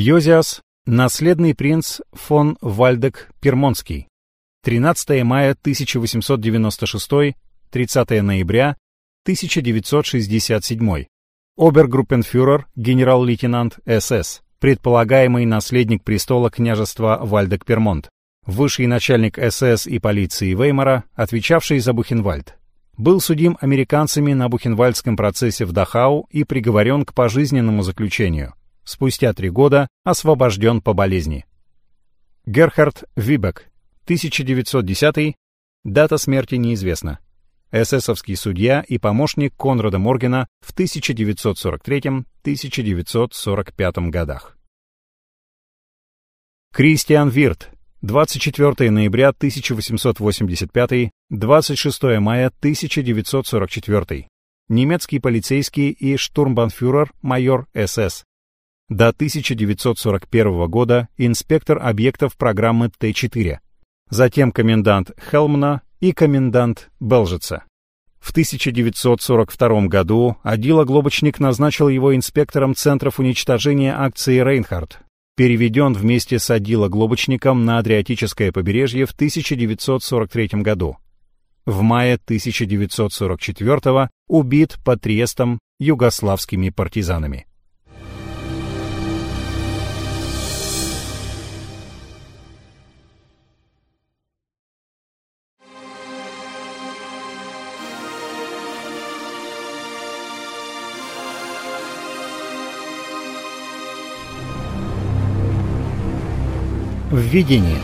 Йозиас – наследный принц фон Вальдек-Пермонский. 13 мая 1896, 30 ноября 1967. Обергруппенфюрер, генерал-лейтенант СС, предполагаемый наследник престола княжества Вальдек-Пермонт, высший начальник СС и полиции Веймара, отвечавший за Бухенвальд. Был судим американцами на Бухенвальдском процессе в Дахау и приговорен к пожизненному заключению. Спустя три года освобожден по болезни. Герхард Вибек, 1910, дата смерти неизвестна. Эсэсовский судья и помощник Конрада Моргена в 1943-1945 годах. Кристиан Вирт, 24 ноября 1885, 26 мая 1944. Немецкий полицейский и штурмбанфюрер, майор СС. До 1941 года инспектор объектов программы Т-4. Затем комендант Хелмна и комендант Белжица. В 1942 году Адила Глобочник назначил его инспектором Центров уничтожения акции «Рейнхард», переведен вместе с Адила Глобочником на Адриатическое побережье в 1943 году. В мае 1944 убит под Трестом югославскими партизанами. Введение.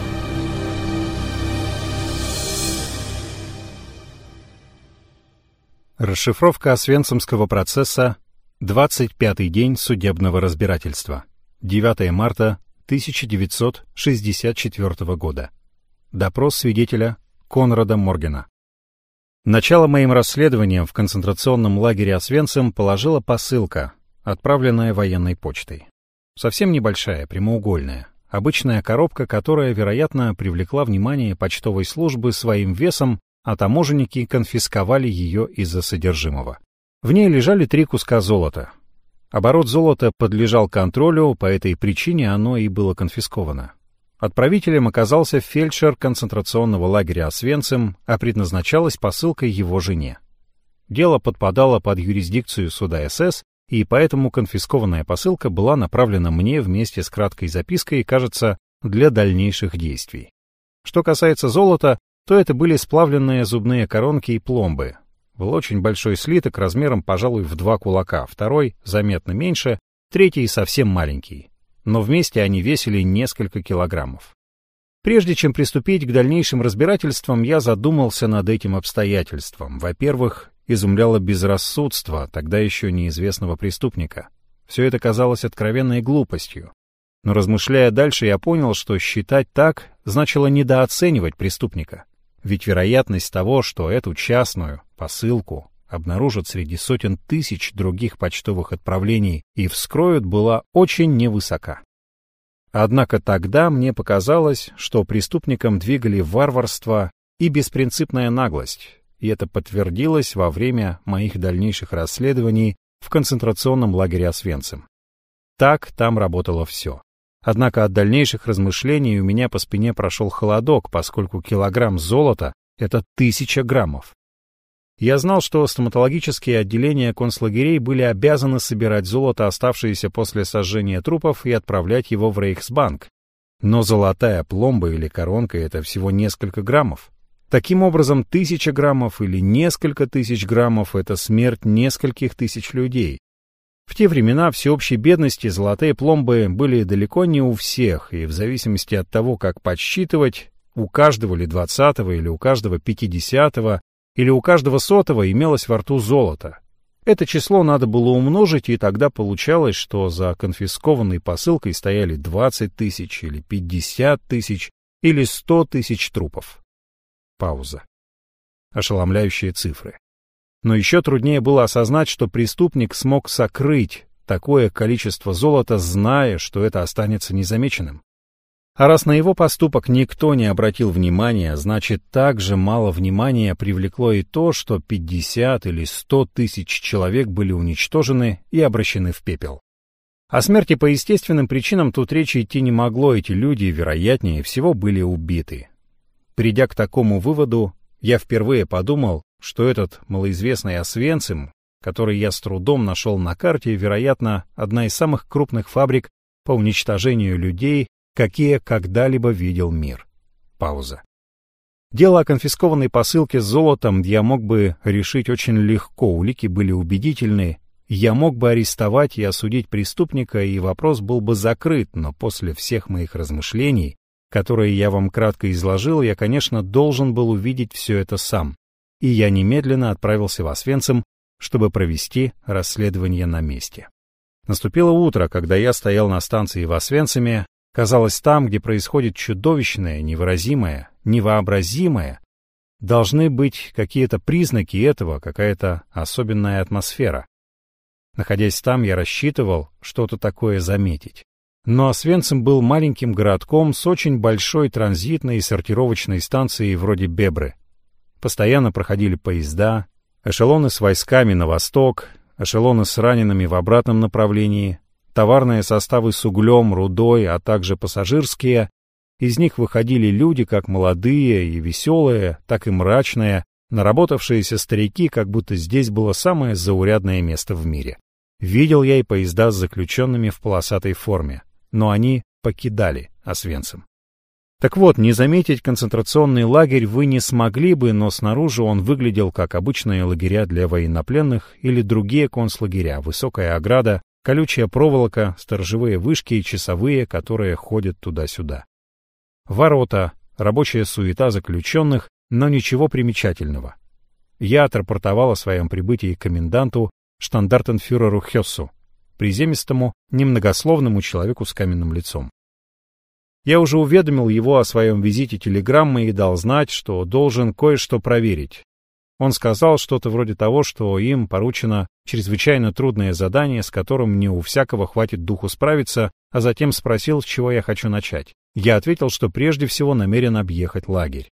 Расшифровка Освенцимского процесса. 25-й день судебного разбирательства. 9 марта 1964 года. Допрос свидетеля Конрада Моргена. Начало моим расследованием в концентрационном лагере Освенцим положила посылка, отправленная военной почтой. Совсем небольшая, прямоугольная, Обычная коробка, которая, вероятно, привлекла внимание почтовой службы своим весом, а таможенники конфисковали ее из-за содержимого. В ней лежали три куска золота. Оборот золота подлежал контролю, по этой причине оно и было конфисковано. Отправителем оказался фельдшер концентрационного лагеря Освенцим, а предназначалась посылка его жене. Дело подпадало под юрисдикцию суда СС, и поэтому конфискованная посылка была направлена мне вместе с краткой запиской, кажется, для дальнейших действий. Что касается золота, то это были сплавленные зубные коронки и пломбы. Был очень большой слиток размером, пожалуй, в два кулака, второй заметно меньше, третий совсем маленький. Но вместе они весили несколько килограммов. Прежде чем приступить к дальнейшим разбирательствам, я задумался над этим обстоятельством. Во-первых, изумляло безрассудство тогда еще неизвестного преступника. Все это казалось откровенной глупостью. Но размышляя дальше, я понял, что считать так значило недооценивать преступника. Ведь вероятность того, что эту частную посылку обнаружат среди сотен тысяч других почтовых отправлений и вскроют, была очень невысока. Однако тогда мне показалось, что преступникам двигали варварство и беспринципная наглость, и это подтвердилось во время моих дальнейших расследований в концентрационном лагере Освенцим. Так там работало все. Однако от дальнейших размышлений у меня по спине прошел холодок, поскольку килограмм золота — это тысяча граммов. Я знал, что стоматологические отделения концлагерей были обязаны собирать золото, оставшееся после сожжения трупов, и отправлять его в Рейхсбанк. Но золотая пломба или коронка — это всего несколько граммов. Таким образом, тысяча граммов или несколько тысяч граммов — это смерть нескольких тысяч людей. В те времена всеобщей бедности золотые пломбы были далеко не у всех, и в зависимости от того, как подсчитывать, у каждого ли двадцатого или у каждого пятидесятого или у каждого сотого имелось во рту золото. Это число надо было умножить, и тогда получалось, что за конфискованной посылкой стояли 20 тысяч или 50 тысяч или 100 тысяч трупов. Пауза. Ошеломляющие цифры. Но еще труднее было осознать, что преступник смог сокрыть такое количество золота, зная, что это останется незамеченным. А раз на его поступок никто не обратил внимания, значит, также мало внимания привлекло и то, что 50 или 100 тысяч человек были уничтожены и обращены в пепел. О смерти по естественным причинам тут речи идти не могло, эти люди, вероятнее всего, были убиты. Придя к такому выводу, я впервые подумал, что этот малоизвестный Освенцим, который я с трудом нашел на карте, вероятно, одна из самых крупных фабрик по уничтожению людей, какие когда-либо видел мир. Пауза. Дело о конфискованной посылке с золотом я мог бы решить очень легко, улики были убедительны, я мог бы арестовать и осудить преступника, и вопрос был бы закрыт, но после всех моих размышлений, которые я вам кратко изложил, я, конечно, должен был увидеть все это сам, и я немедленно отправился в Освенцим, чтобы провести расследование на месте. Наступило утро, когда я стоял на станции в Освенциме, казалось, там, где происходит чудовищное, невыразимое, невообразимое, должны быть какие-то признаки этого, какая-то особенная атмосфера. Находясь там, я рассчитывал что-то такое заметить. Но Освенцим был маленьким городком с очень большой транзитной и сортировочной станцией вроде Бебры. Постоянно проходили поезда, эшелоны с войсками на восток, эшелоны с ранеными в обратном направлении, товарные составы с углем, рудой, а также пассажирские, из них выходили люди, как молодые и веселые, так и мрачные, наработавшиеся старики, как будто здесь было самое заурядное место в мире. Видел я и поезда с заключенными в полосатой форме, но они покидали Освенцим. Так вот, не заметить концентрационный лагерь вы не смогли бы, но снаружи он выглядел как обычные лагеря для военнопленных или другие концлагеря, высокая ограда, колючая проволока, сторожевые вышки и часовые, которые ходят туда-сюда. Ворота, рабочая суета заключенных, но ничего примечательного. Я отрапортовал о своем прибытии коменданту, штандартенфюреру Хессу, приземистому, немногословному человеку с каменным лицом. Я уже уведомил его о своем визите телеграммой и дал знать, что должен кое-что проверить. Он сказал что-то вроде того, что им поручено чрезвычайно трудное задание, с которым не у всякого хватит духу справиться, а затем спросил, с чего я хочу начать. Я ответил, что прежде всего намерен объехать лагерь.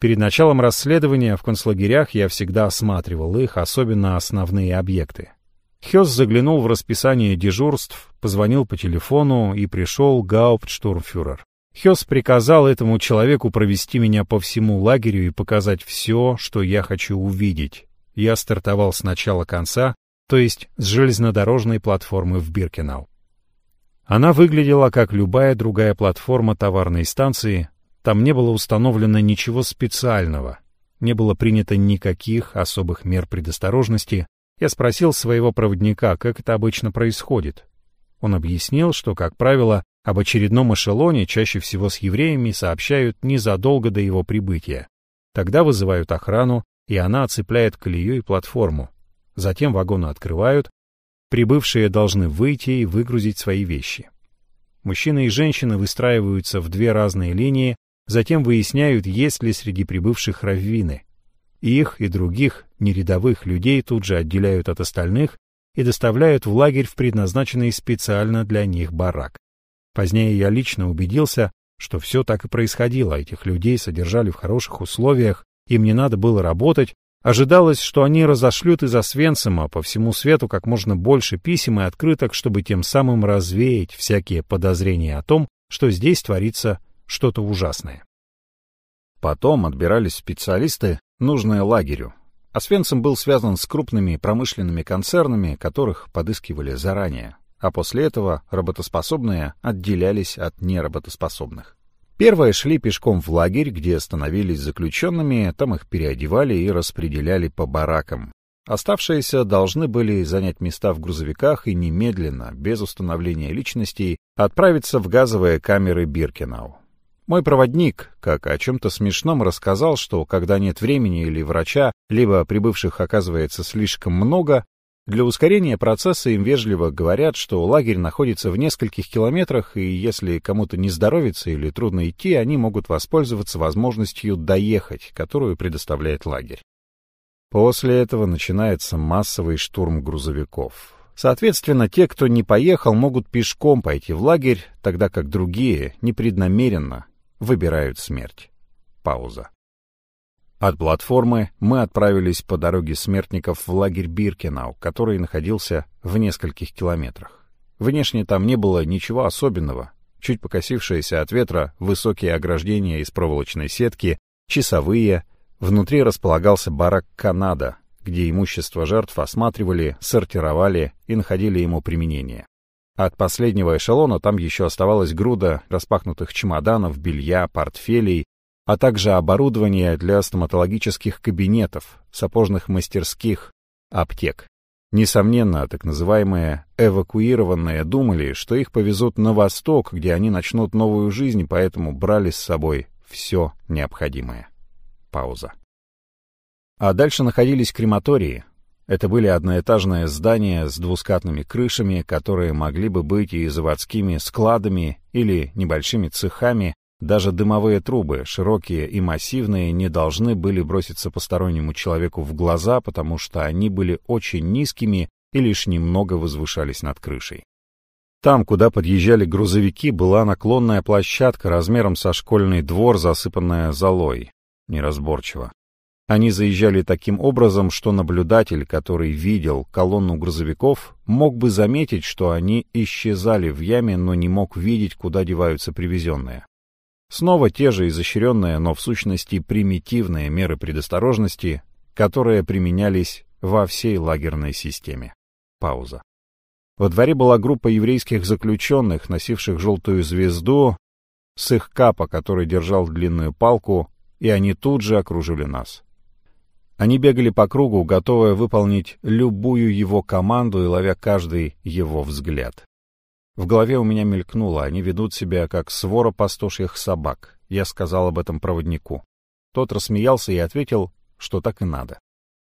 Перед началом расследования в концлагерях я всегда осматривал их, особенно основные объекты. Хёс заглянул в расписание дежурств, позвонил по телефону и пришел гауптштурмфюрер. Хёс приказал этому человеку провести меня по всему лагерю и показать все, что я хочу увидеть. Я стартовал с начала конца, то есть с железнодорожной платформы в Биркенау. Она выглядела как любая другая платформа товарной станции, там не было установлено ничего специального, не было принято никаких особых мер предосторожности. Я спросил своего проводника, как это обычно происходит. Он объяснил, что, как правило, об очередном эшелоне, чаще всего с евреями, сообщают незадолго до его прибытия. Тогда вызывают охрану, и она оцепляет колею и платформу. Затем вагоны открывают, Прибывшие должны выйти и выгрузить свои вещи. Мужчины и женщины выстраиваются в две разные линии, затем выясняют, есть ли среди прибывших раввины. Их и других нерядовых людей тут же отделяют от остальных и доставляют в лагерь в предназначенный специально для них барак. Позднее я лично убедился, что все так и происходило, этих людей содержали в хороших условиях, им не надо было работать, Ожидалось, что они разошлют из Освенцима по всему свету как можно больше писем и открыток, чтобы тем самым развеять всякие подозрения о том, что здесь творится что-то ужасное. Потом отбирались специалисты, нужные лагерю. Освенцим был связан с крупными промышленными концернами, которых подыскивали заранее, а после этого работоспособные отделялись от неработоспособных. Первые шли пешком в лагерь, где становились заключенными, там их переодевали и распределяли по баракам. Оставшиеся должны были занять места в грузовиках и немедленно, без установления личностей, отправиться в газовые камеры Биркенау. Мой проводник, как о чем-то смешном, рассказал, что когда нет времени или врача, либо прибывших оказывается слишком много, для ускорения процесса им вежливо говорят, что лагерь находится в нескольких километрах, и если кому-то не здоровится или трудно идти, они могут воспользоваться возможностью доехать, которую предоставляет лагерь. После этого начинается массовый штурм грузовиков. Соответственно, те, кто не поехал, могут пешком пойти в лагерь, тогда как другие, непреднамеренно, выбирают смерть. Пауза. От платформы мы отправились по дороге смертников в лагерь Биркенау, который находился в нескольких километрах. Внешне там не было ничего особенного. Чуть покосившиеся от ветра высокие ограждения из проволочной сетки, часовые. Внутри располагался барак «Канада», где имущество жертв осматривали, сортировали и находили ему применение. От последнего эшелона там еще оставалась груда распахнутых чемоданов, белья, портфелей, а также оборудование для стоматологических кабинетов, сапожных мастерских, аптек. Несомненно, так называемые «эвакуированные» думали, что их повезут на восток, где они начнут новую жизнь, поэтому брали с собой все необходимое. Пауза. А дальше находились крематории. Это были одноэтажные здания с двускатными крышами, которые могли бы быть и заводскими складами или небольшими цехами, даже дымовые трубы, широкие и массивные, не должны были броситься постороннему человеку в глаза, потому что они были очень низкими и лишь немного возвышались над крышей. Там, куда подъезжали грузовики, была наклонная площадка размером со школьный двор, засыпанная золой. Неразборчиво. Они заезжали таким образом, что наблюдатель, который видел колонну грузовиков, мог бы заметить, что они исчезали в яме, но не мог видеть, куда деваются привезенные. Снова те же изощренные, но в сущности примитивные меры предосторожности, которые применялись во всей лагерной системе. Пауза. Во дворе была группа еврейских заключенных, носивших желтую звезду, с их капа, который держал длинную палку, и они тут же окружили нас. Они бегали по кругу, готовые выполнить любую его команду и ловя каждый его взгляд. В голове у меня мелькнуло, они ведут себя как свора пастушьих собак. Я сказал об этом проводнику. Тот рассмеялся и ответил, что так и надо.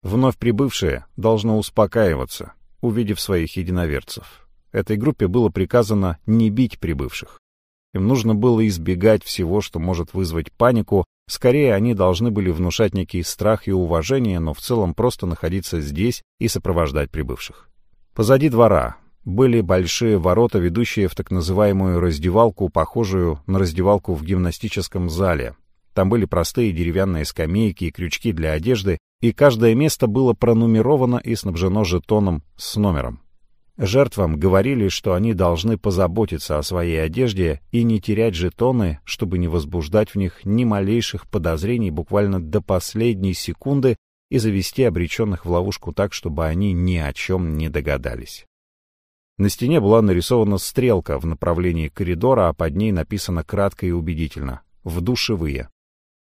Вновь прибывшие должны успокаиваться, увидев своих единоверцев. Этой группе было приказано не бить прибывших. Им нужно было избегать всего, что может вызвать панику, скорее они должны были внушать некий страх и уважение, но в целом просто находиться здесь и сопровождать прибывших. Позади двора, были большие ворота, ведущие в так называемую раздевалку, похожую на раздевалку в гимнастическом зале. Там были простые деревянные скамейки и крючки для одежды, и каждое место было пронумеровано и снабжено жетоном с номером. Жертвам говорили, что они должны позаботиться о своей одежде и не терять жетоны, чтобы не возбуждать в них ни малейших подозрений буквально до последней секунды и завести обреченных в ловушку так, чтобы они ни о чем не догадались. На стене была нарисована стрелка в направлении коридора, а под ней написано кратко и убедительно «В душевые».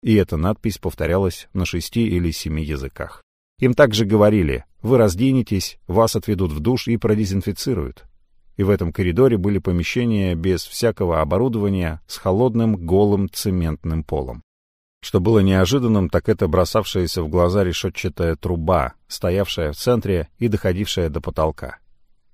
И эта надпись повторялась на шести или семи языках. Им также говорили «Вы разденетесь, вас отведут в душ и продезинфицируют». И в этом коридоре были помещения без всякого оборудования с холодным голым цементным полом. Что было неожиданным, так это бросавшаяся в глаза решетчатая труба, стоявшая в центре и доходившая до потолка.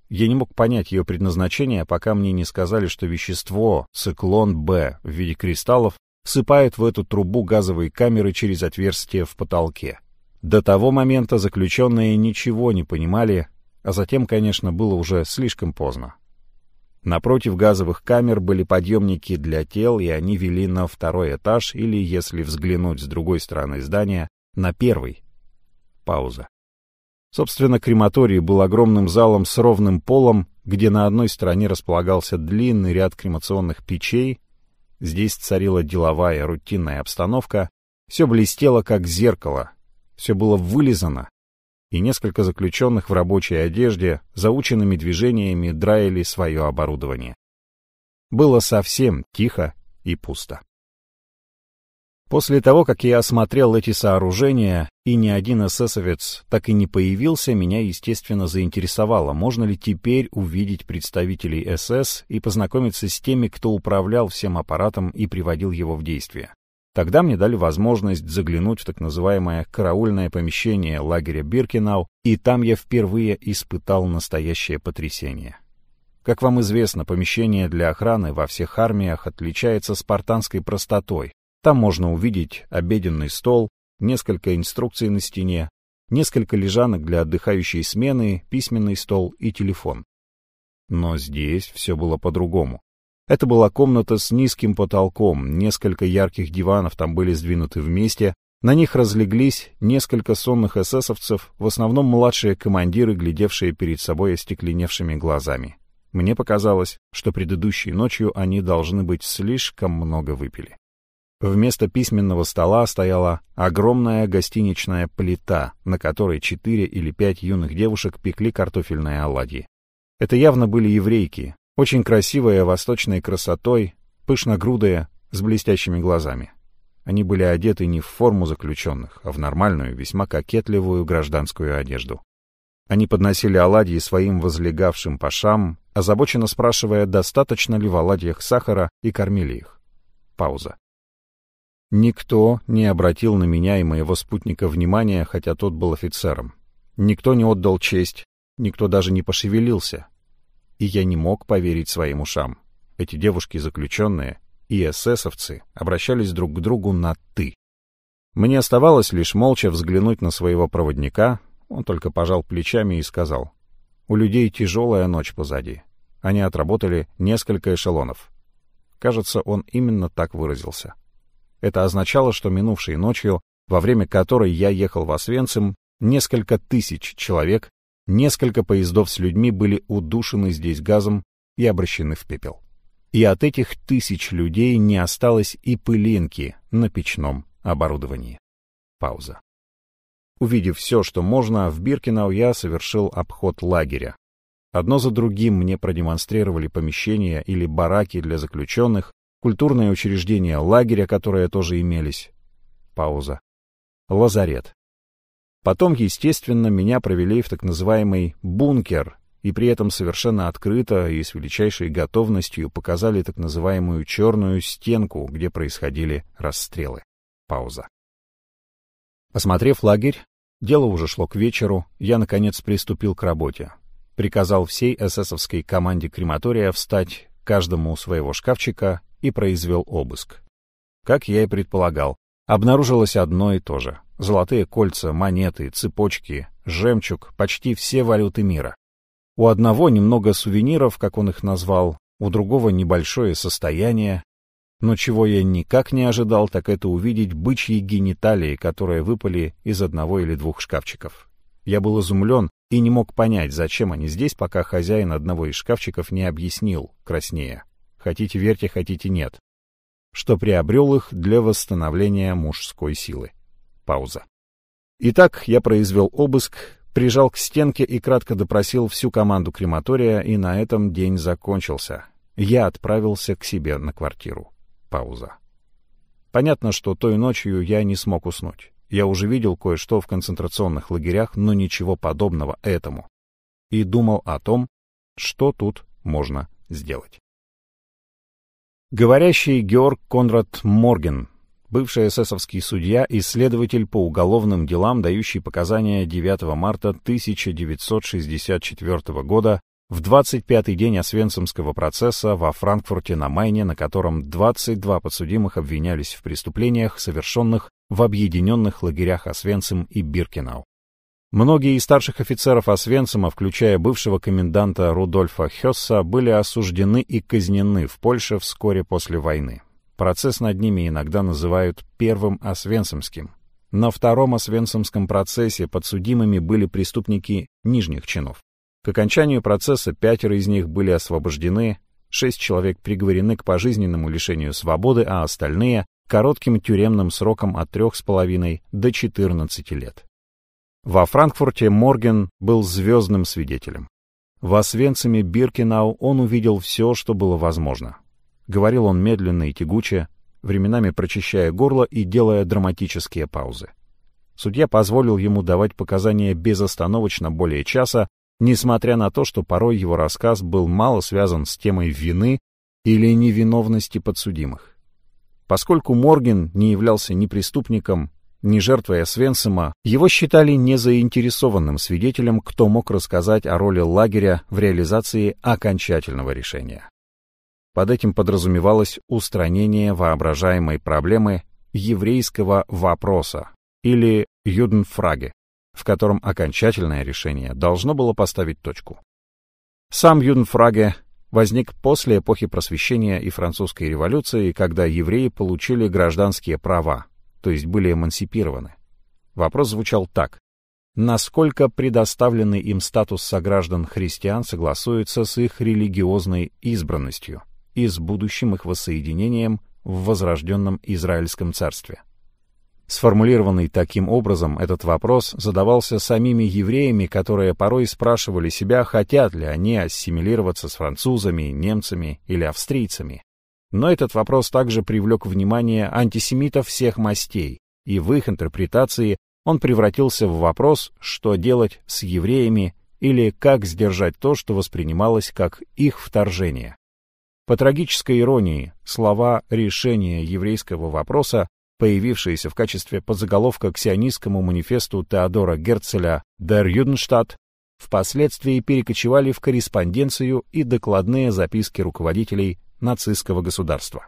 Я не мог понять ее предназначение, пока мне не сказали, что вещество, циклон Б в виде кристаллов, всыпают в эту трубу газовые камеры через отверстие в потолке. До того момента заключенные ничего не понимали, а затем, конечно, было уже слишком поздно. Напротив газовых камер были подъемники для тел, и они вели на второй этаж или, если взглянуть с другой стороны здания, на первый. Пауза. Собственно, крематорий был огромным залом с ровным полом, где на одной стороне располагался длинный ряд кремационных печей. Здесь царила деловая рутинная обстановка. Все блестело, как зеркало. Все было вылизано. И несколько заключенных в рабочей одежде заученными движениями драили свое оборудование. Было совсем тихо и пусто. После того, как я осмотрел эти сооружения, и ни один эсэсовец так и не появился, меня, естественно, заинтересовало, можно ли теперь увидеть представителей СС и познакомиться с теми, кто управлял всем аппаратом и приводил его в действие. Тогда мне дали возможность заглянуть в так называемое караульное помещение лагеря Биркенау, и там я впервые испытал настоящее потрясение. Как вам известно, помещение для охраны во всех армиях отличается спартанской простотой, там можно увидеть обеденный стол, несколько инструкций на стене, несколько лежанок для отдыхающей смены, письменный стол и телефон. Но здесь все было по-другому. Это была комната с низким потолком, несколько ярких диванов там были сдвинуты вместе, на них разлеглись несколько сонных эсэсовцев, в основном младшие командиры, глядевшие перед собой остекленевшими глазами. Мне показалось, что предыдущей ночью они должны быть слишком много выпили. Вместо письменного стола стояла огромная гостиничная плита, на которой четыре или пять юных девушек пекли картофельные оладьи. Это явно были еврейки, очень красивые, восточной красотой, пышногрудые, с блестящими глазами. Они были одеты не в форму заключенных, а в нормальную, весьма кокетливую гражданскую одежду. Они подносили оладьи своим возлегавшим пашам, озабоченно спрашивая, достаточно ли в оладьях сахара, и кормили их. Пауза. Никто не обратил на меня и моего спутника внимания, хотя тот был офицером. Никто не отдал честь, никто даже не пошевелился. И я не мог поверить своим ушам. Эти девушки-заключенные и эсэсовцы обращались друг к другу на «ты». Мне оставалось лишь молча взглянуть на своего проводника, он только пожал плечами и сказал, «У людей тяжелая ночь позади. Они отработали несколько эшелонов». Кажется, он именно так выразился. Это означало, что минувшей ночью, во время которой я ехал в Освенцим, несколько тысяч человек, несколько поездов с людьми были удушены здесь газом и обращены в пепел и от этих тысяч людей не осталось и пылинки на печном оборудовании. Пауза. Увидев все, что можно, в Биркинау я совершил обход лагеря. Одно за другим мне продемонстрировали помещения или бараки для заключенных, культурные учреждения лагеря, которые тоже имелись. Пауза. Лазарет. Потом, естественно, меня провели в так называемый «бункер», и при этом совершенно открыто и с величайшей готовностью показали так называемую черную стенку, где происходили расстрелы. Пауза. Осмотрев лагерь, дело уже шло к вечеру, я, наконец, приступил к работе. Приказал всей эсэсовской команде крематория встать каждому у своего шкафчика и произвел обыск. Как я и предполагал, обнаружилось одно и то же. Золотые кольца, монеты, цепочки, жемчуг, почти все валюты мира. У одного немного сувениров, как он их назвал, у другого небольшое состояние. Но чего я никак не ожидал, так это увидеть бычьи гениталии, которые выпали из одного или двух шкафчиков. Я был изумлен и не мог понять, зачем они здесь, пока хозяин одного из шкафчиков не объяснил, краснее. Хотите верьте, хотите нет. Что приобрел их для восстановления мужской силы. Пауза. Итак, я произвел обыск, прижал к стенке и кратко допросил всю команду крематория, и на этом день закончился. Я отправился к себе на квартиру. Пауза. Понятно, что той ночью я не смог уснуть. Я уже видел кое-что в концентрационных лагерях, но ничего подобного этому. И думал о том, что тут можно сделать. Говорящий Георг Конрад Морген бывший эсэсовский судья и следователь по уголовным делам, дающий показания 9 марта 1964 года в 25-й день Освенцимского процесса во Франкфурте на Майне, на котором 22 подсудимых обвинялись в преступлениях, совершенных в объединенных лагерях Освенцим и Биркенау. Многие из старших офицеров Освенцима, включая бывшего коменданта Рудольфа Хесса, были осуждены и казнены в Польше вскоре после войны. Процесс над ними иногда называют первым Освенцимским. На втором Освенцимском процессе подсудимыми были преступники нижних чинов. К окончанию процесса пятеро из них были освобождены, шесть человек приговорены к пожизненному лишению свободы, а остальные — коротким тюремным сроком от трех с половиной до 14 лет. Во Франкфурте Морген был звездным свидетелем. В Освенциме Биркенау он увидел все, что было возможно. Говорил он медленно и тягуче, временами прочищая горло и делая драматические паузы. Судья позволил ему давать показания безостановочно более часа, несмотря на то, что порой его рассказ был мало связан с темой вины или невиновности подсудимых. Поскольку Морген не являлся ни преступником, ни жертвой Освенцима, его считали незаинтересованным свидетелем, кто мог рассказать о роли лагеря в реализации окончательного решения. Под этим подразумевалось устранение воображаемой проблемы еврейского вопроса или юденфраге, в котором окончательное решение должно было поставить точку. Сам юденфраге возник после эпохи Просвещения и Французской революции, когда евреи получили гражданские права, то есть были эмансипированы. Вопрос звучал так. насколько предоставленный им статус сограждан христиан согласуется с их религиозной избранностью и с будущим их воссоединением в возрожденном Израильском царстве. Сформулированный таким образом, этот вопрос задавался самими евреями, которые порой спрашивали себя, хотят ли они ассимилироваться с французами, немцами или австрийцами. Но этот вопрос также привлек внимание антисемитов всех мастей, и в их интерпретации он превратился в вопрос, что делать с евреями или как сдержать то, что воспринималось как их вторжение. По трагической иронии, слова решения еврейского вопроса появившиеся в качестве подзаголовка к сионистскому манифесту Теодора Герцеля «Der Judenstadt», впоследствии перекочевали в корреспонденцию и докладные записки руководителей нацистского государства.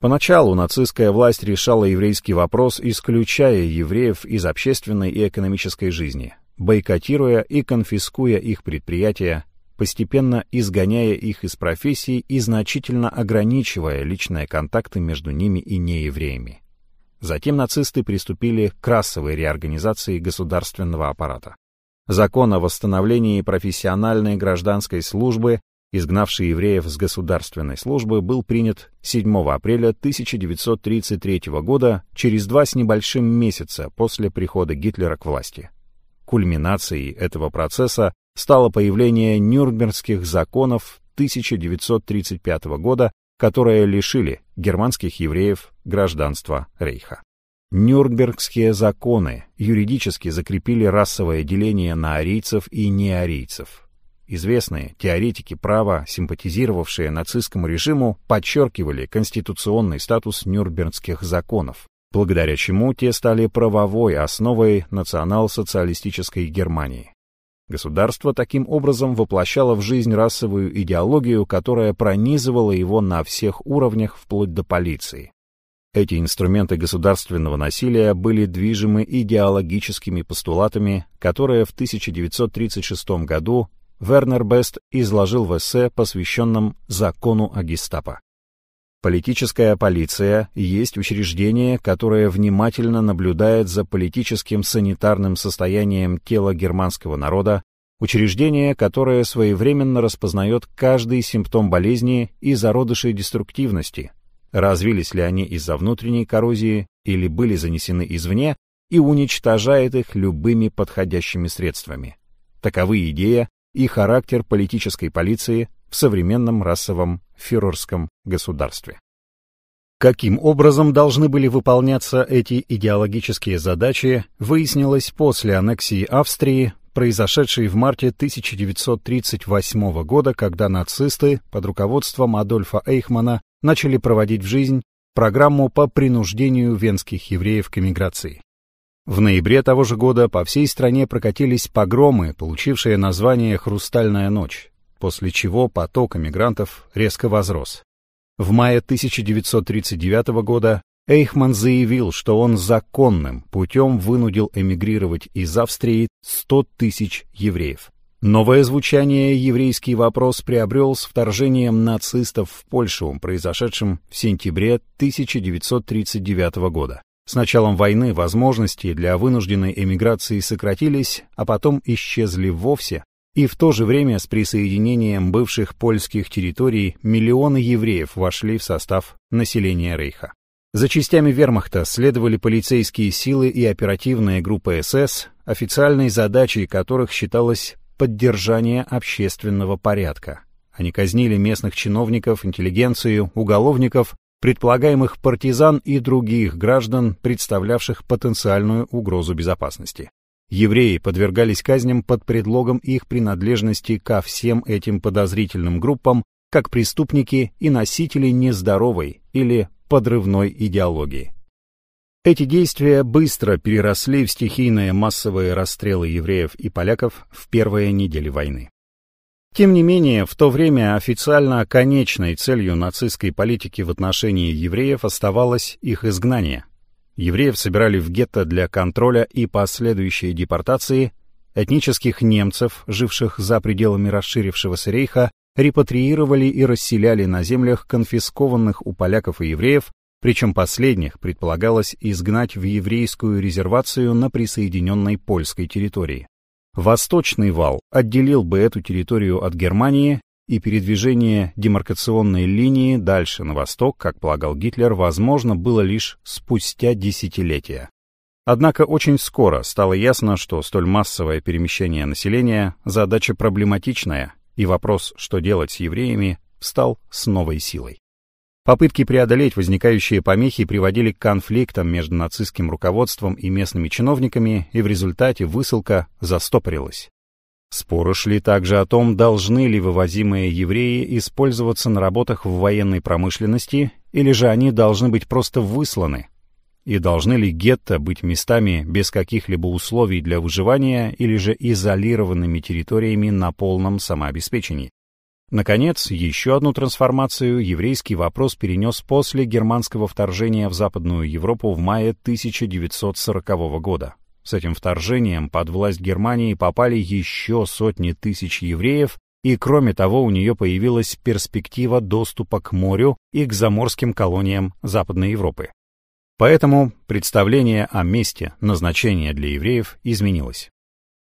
Поначалу нацистская власть решала еврейский вопрос, исключая евреев из общественной и экономической жизни, бойкотируя и конфискуя их предприятия, постепенно изгоняя их из профессий и значительно ограничивая личные контакты между ними и неевреями. Затем нацисты приступили к расовой реорганизации государственного аппарата. Закон о восстановлении профессиональной гражданской службы, изгнавший евреев с государственной службы, был принят 7 апреля 1933 года, через два с небольшим месяца после прихода Гитлера к власти. Кульминацией этого процесса стало появление Нюрнбергских законов 1935 года, которые лишили германских евреев гражданства Рейха. Нюрнбергские законы юридически закрепили расовое деление на арийцев и неарийцев. Известные теоретики права, симпатизировавшие нацистскому режиму, подчеркивали конституционный статус Нюрнбергских законов, благодаря чему те стали правовой основой национал-социалистической Германии. Государство таким образом воплощало в жизнь расовую идеологию, которая пронизывала его на всех уровнях вплоть до полиции. Эти инструменты государственного насилия были движимы идеологическими постулатами, которые в 1936 году Вернер Бест изложил в эссе, посвященном закону о гестапо. Политическая полиция есть учреждение, которое внимательно наблюдает за политическим санитарным состоянием тела германского народа, учреждение, которое своевременно распознает каждый симптом болезни и зародышей деструктивности, развились ли они из-за внутренней коррозии или были занесены извне, и уничтожает их любыми подходящими средствами. Таковы идея и характер политической полиции в современном расовом фюрерском государстве. Каким образом должны были выполняться эти идеологические задачи, выяснилось после аннексии Австрии, произошедшей в марте 1938 года, когда нацисты под руководством Адольфа Эйхмана начали проводить в жизнь программу по принуждению венских евреев к эмиграции. В ноябре того же года по всей стране прокатились погромы, получившие название «Хрустальная ночь», после чего поток эмигрантов резко возрос. В мае 1939 года Эйхман заявил, что он законным путем вынудил эмигрировать из Австрии 100 тысяч евреев. Новое звучание «еврейский вопрос» приобрел с вторжением нацистов в Польшу, произошедшим в сентябре 1939 года. С началом войны возможности для вынужденной эмиграции сократились, а потом исчезли вовсе, и в то же время с присоединением бывших польских территорий миллионы евреев вошли в состав населения Рейха. За частями вермахта следовали полицейские силы и оперативная группа СС, официальной задачей которых считалось поддержание общественного порядка. Они казнили местных чиновников, интеллигенцию, уголовников, предполагаемых партизан и других граждан, представлявших потенциальную угрозу безопасности. Евреи подвергались казням под предлогом их принадлежности ко всем этим подозрительным группам, как преступники и носители нездоровой или подрывной идеологии. Эти действия быстро переросли в стихийные массовые расстрелы евреев и поляков в первые недели войны. Тем не менее, в то время официально конечной целью нацистской политики в отношении евреев оставалось их изгнание, Евреев собирали в гетто для контроля и последующей депортации, этнических немцев, живших за пределами расширившегося рейха, репатриировали и расселяли на землях, конфискованных у поляков и евреев, Причем последних предполагалось изгнать в еврейскую резервацию на присоединенной польской территории. Восточный вал отделил бы эту территорию от Германии, и передвижение демаркационной линии дальше на восток, как полагал Гитлер, возможно было лишь спустя десятилетия. Однако очень скоро стало ясно, что столь массовое перемещение населения – задача проблематичная, и вопрос, что делать с евреями, встал с новой силой. Попытки преодолеть возникающие помехи приводили к конфликтам между нацистским руководством и местными чиновниками, и в результате высылка застопорилась. Споры шли также о том, должны ли вывозимые евреи использоваться на работах в военной промышленности, или же они должны быть просто высланы, и должны ли гетто быть местами без каких-либо условий для выживания или же изолированными территориями на полном самообеспечении? Наконец, еще одну трансформацию еврейский вопрос перенес после германского вторжения в Западную Европу в мае 1940 года. С этим вторжением под власть Германии попали еще сотни тысяч евреев, и кроме того у нее появилась перспектива доступа к морю и к заморским колониям Западной Европы. Поэтому представление о месте назначения для евреев изменилось.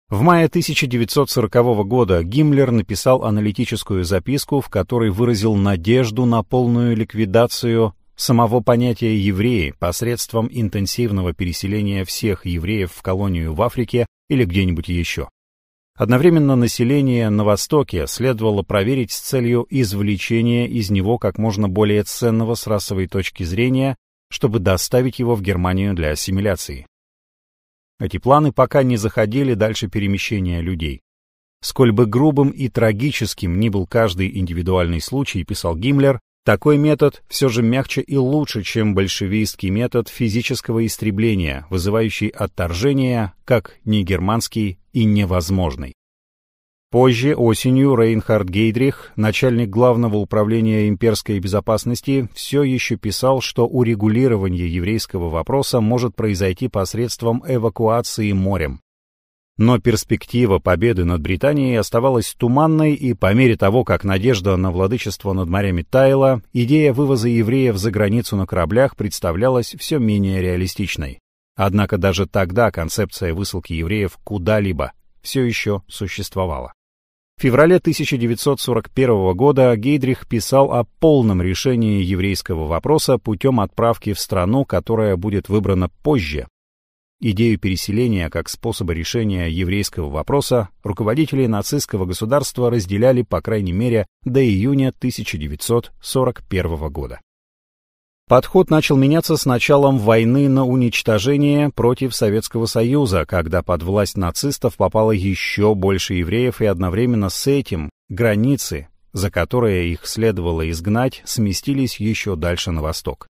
В мае 1940 года Гиммлер написал аналитическую записку, в которой выразил надежду на полную ликвидацию самого понятия «евреи» посредством интенсивного переселения всех евреев в колонию в Африке или где-нибудь еще. Одновременно население на Востоке следовало проверить с целью извлечения из него как можно более ценного с расовой точки зрения чтобы доставить его в Германию для ассимиляции. Эти планы пока не заходили дальше перемещения людей. Сколь бы грубым и трагическим ни был каждый индивидуальный случай, писал Гиммлер, такой метод все же мягче и лучше, чем большевистский метод физического истребления, вызывающий отторжение, как негерманский и невозможный. Позже, осенью, Рейнхард Гейдрих, начальник главного управления имперской безопасности, все еще писал, что урегулирование еврейского вопроса может произойти посредством эвакуации морем. Но перспектива победы над Британией оставалась туманной, и по мере того, как надежда на владычество над морями таяла, идея вывоза евреев за границу на кораблях представлялась все менее реалистичной. Однако даже тогда концепция высылки евреев куда-либо все еще существовала. В феврале 1941 года Гейдрих писал о полном решении еврейского вопроса путем отправки в страну, которая будет выбрана позже. Идею переселения как способа решения еврейского вопроса руководители нацистского государства разделяли по крайней мере до июня 1941 года. Подход начал меняться с началом войны на уничтожение против Советского Союза, когда под власть нацистов попало еще больше евреев, и одновременно с этим границы, за которые их следовало изгнать, сместились еще дальше на восток.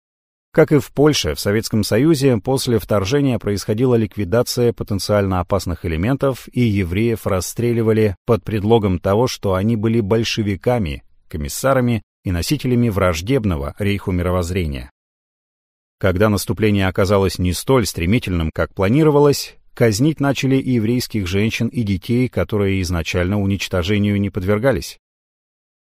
Как и в Польше, в Советском Союзе после вторжения происходила ликвидация потенциально опасных элементов, и евреев расстреливали под предлогом того, что они были большевиками, комиссарами и носителями враждебного рейху мировоззрения. Когда наступление оказалось не столь стремительным, как планировалось, казнить начали и еврейских женщин и детей, которые изначально уничтожению не подвергались.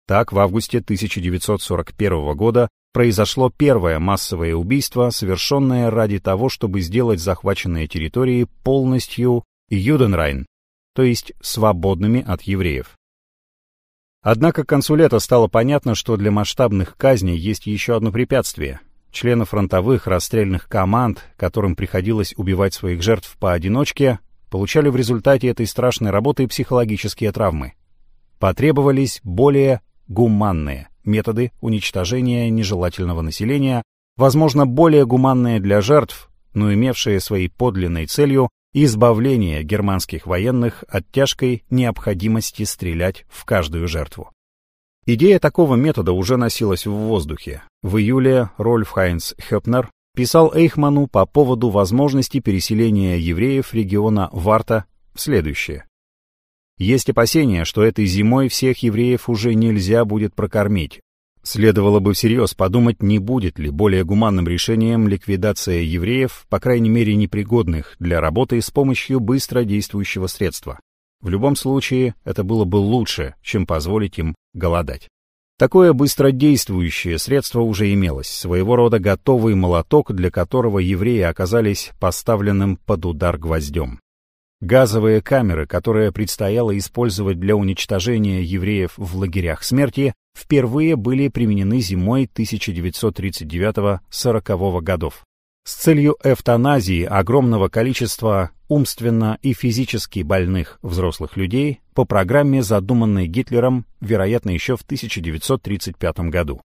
Так, в августе 1941 года произошло первое массовое убийство, совершенное ради того, чтобы сделать захваченные территории полностью Юденрайн, то есть свободными от евреев. Однако к концу лета стало понятно, что для масштабных казней есть еще одно препятствие. Члены фронтовых расстрельных команд, которым приходилось убивать своих жертв поодиночке, получали в результате этой страшной работы психологические травмы. Потребовались более гуманные методы уничтожения нежелательного населения, возможно, более гуманные для жертв, но имевшие своей подлинной целью избавление германских военных от тяжкой необходимости стрелять в каждую жертву. Идея такого метода уже носилась в воздухе. В июле Рольф Хайнц Хёпнер писал Эйхману по поводу возможности переселения евреев региона Варта в следующее. Есть опасения, что этой зимой всех евреев уже нельзя будет прокормить, Следовало бы всерьез подумать, не будет ли более гуманным решением ликвидация евреев, по крайней мере непригодных для работы с помощью быстро действующего средства. В любом случае, это было бы лучше, чем позволить им голодать. Такое быстродействующее средство уже имелось, своего рода готовый молоток, для которого евреи оказались поставленным под удар гвоздем. Газовые камеры, которые предстояло использовать для уничтожения евреев в лагерях смерти, впервые были применены зимой 1939-40 годов. С целью эвтаназии огромного количества умственно и физически больных взрослых людей по программе, задуманной Гитлером, вероятно, еще в 1935 году.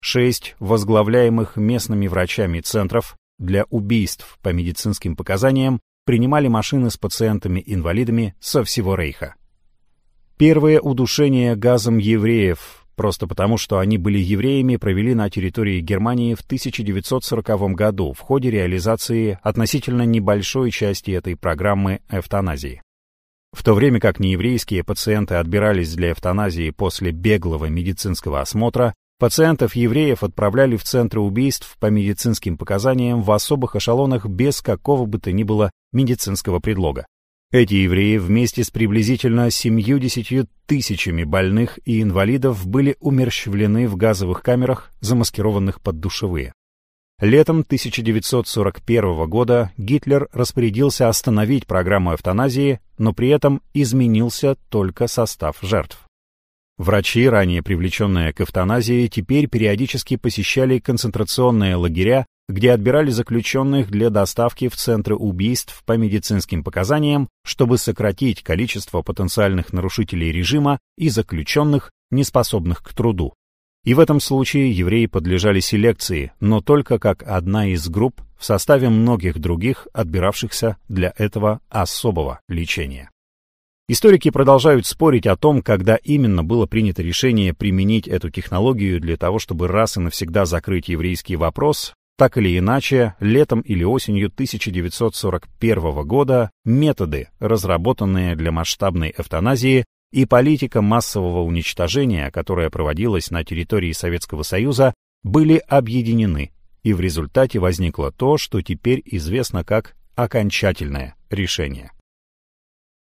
Шесть возглавляемых местными врачами центров для убийств по медицинским показаниям принимали машины с пациентами-инвалидами со всего Рейха. Первое удушение газом евреев, просто потому что они были евреями, провели на территории Германии в 1940 году в ходе реализации относительно небольшой части этой программы эвтаназии. В то время как нееврейские пациенты отбирались для эвтаназии после беглого медицинского осмотра, Пациентов-евреев отправляли в центры убийств по медицинским показаниям в особых эшелонах без какого бы то ни было медицинского предлога. Эти евреи вместе с приблизительно 70 тысячами больных и инвалидов были умерщвлены в газовых камерах, замаскированных под душевые. Летом 1941 года Гитлер распорядился остановить программу эвтаназии, но при этом изменился только состав жертв. Врачи, ранее привлеченные к эвтаназии, теперь периодически посещали концентрационные лагеря, где отбирали заключенных для доставки в центры убийств по медицинским показаниям, чтобы сократить количество потенциальных нарушителей режима и заключенных, неспособных к труду. И в этом случае евреи подлежали селекции, но только как одна из групп в составе многих других, отбиравшихся для этого особого лечения. Историки продолжают спорить о том, когда именно было принято решение применить эту технологию для того, чтобы раз и навсегда закрыть еврейский вопрос. Так или иначе, летом или осенью 1941 года методы, разработанные для масштабной эвтаназии, и политика массового уничтожения, которая проводилась на территории Советского Союза, были объединены, и в результате возникло то, что теперь известно как окончательное решение.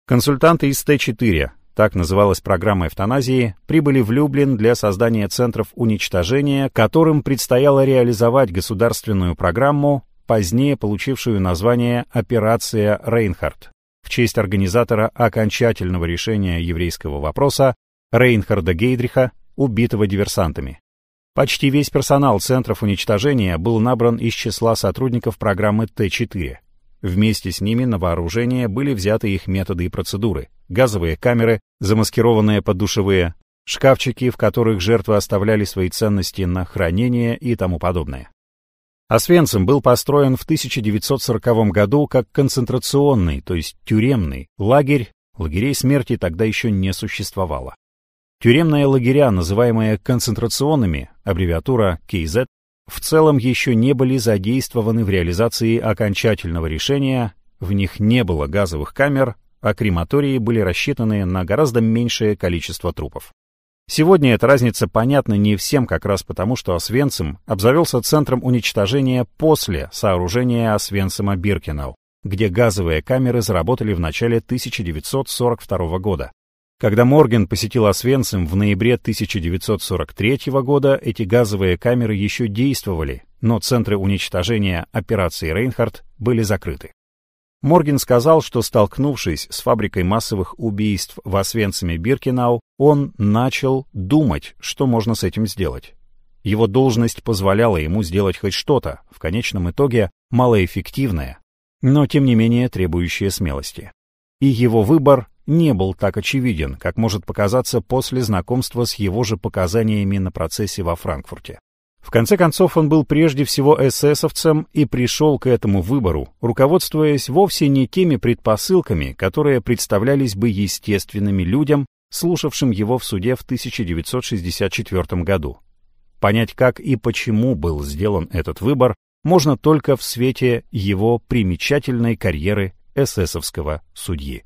Консультанты из Т-4, так называлась программа эвтаназии, прибыли в Люблин для создания центров уничтожения, которым предстояло реализовать государственную программу, позднее получившую название «Операция Рейнхард» в честь организатора окончательного решения еврейского вопроса Рейнхарда Гейдриха, убитого диверсантами. Почти весь персонал центров уничтожения был набран из числа сотрудников программы Т-4. Вместе с ними на вооружение были взяты их методы и процедуры. Газовые камеры, замаскированные под душевые, шкафчики, в которых жертвы оставляли свои ценности на хранение и тому подобное. Освенцим был построен в 1940 году как концентрационный, то есть тюремный, лагерь, лагерей смерти тогда еще не существовало. Тюремные лагеря, называемые концентрационными, аббревиатура КЗ, в целом еще не были задействованы в реализации окончательного решения, в них не было газовых камер, а крематории были рассчитаны на гораздо меньшее количество трупов. Сегодня эта разница понятна не всем как раз потому, что Освенцим обзавелся центром уничтожения после сооружения Освенцима-Биркенау, где газовые камеры заработали в начале 1942 года. Когда Морген посетил Освенцим в ноябре 1943 года, эти газовые камеры еще действовали, но центры уничтожения операции Рейнхард были закрыты. Морген сказал, что, столкнувшись с фабрикой массовых убийств в Освенциме-Биркенау, он начал думать, что можно с этим сделать. Его должность позволяла ему сделать хоть что-то, в конечном итоге малоэффективное, но тем не менее требующее смелости. И его выбор не был так очевиден, как может показаться после знакомства с его же показаниями на процессе во Франкфурте. В конце концов, он был прежде всего эсэсовцем и пришел к этому выбору, руководствуясь вовсе не теми предпосылками, которые представлялись бы естественными людям, слушавшим его в суде в 1964 году. Понять, как и почему был сделан этот выбор, можно только в свете его примечательной карьеры эсэсовского судьи.